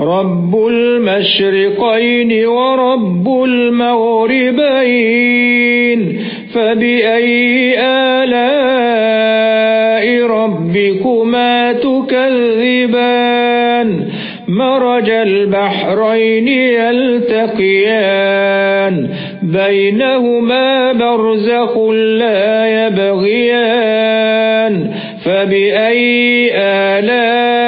رب المشرقين ورب المغربين فبأي آلاء ربكما تكذبان مرج البحرين يلتقيان بينهما برزخ لا يبغيان فبأي آلاء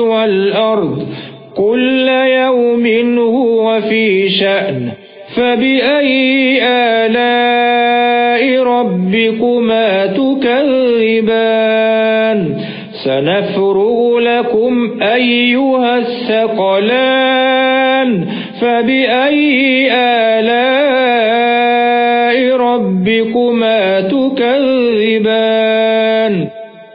والأرض كل يوم هو في شأن فبأي آلاء ربكما تكذبان؟ سنفرغ لكم أيها الثقلان فبأي آلاء ربكما تكذبان؟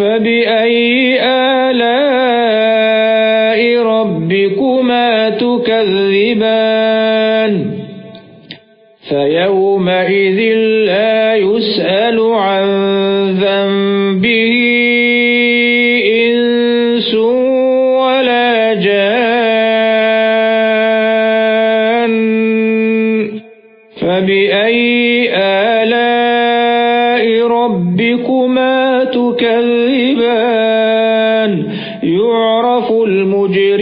فبأي آلاء ربكما تكذبان؟ فيومئذ لا يسأل عن ذنبه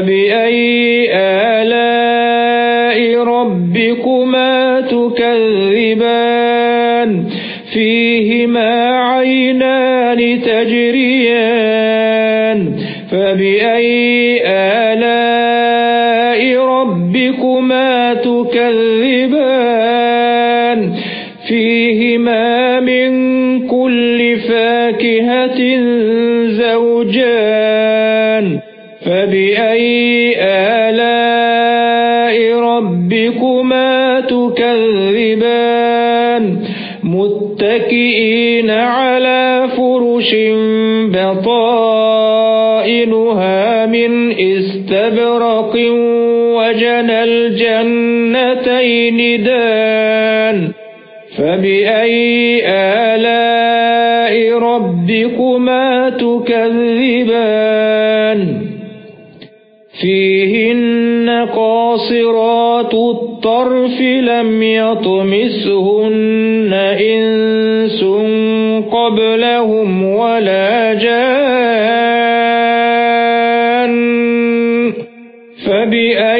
فبأي آلاء ربكما تكذبان؟ فيهما عينان تجريان. فبأي آلاء ربكما تكذبان؟ تكذبان متكئين على فرش بطائنها من استبرق وجنى الجنتين دان فبأي آلاء ربكما تكذبان فيهن قاصرات الطرف لم يطمسهن إنس قبلهم ولا جان فبأي